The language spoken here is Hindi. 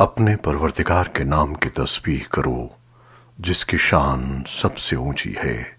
अपने परवरदिगार के नाम की तस्बीह करो जिसकी शान सबसे ऊँची है।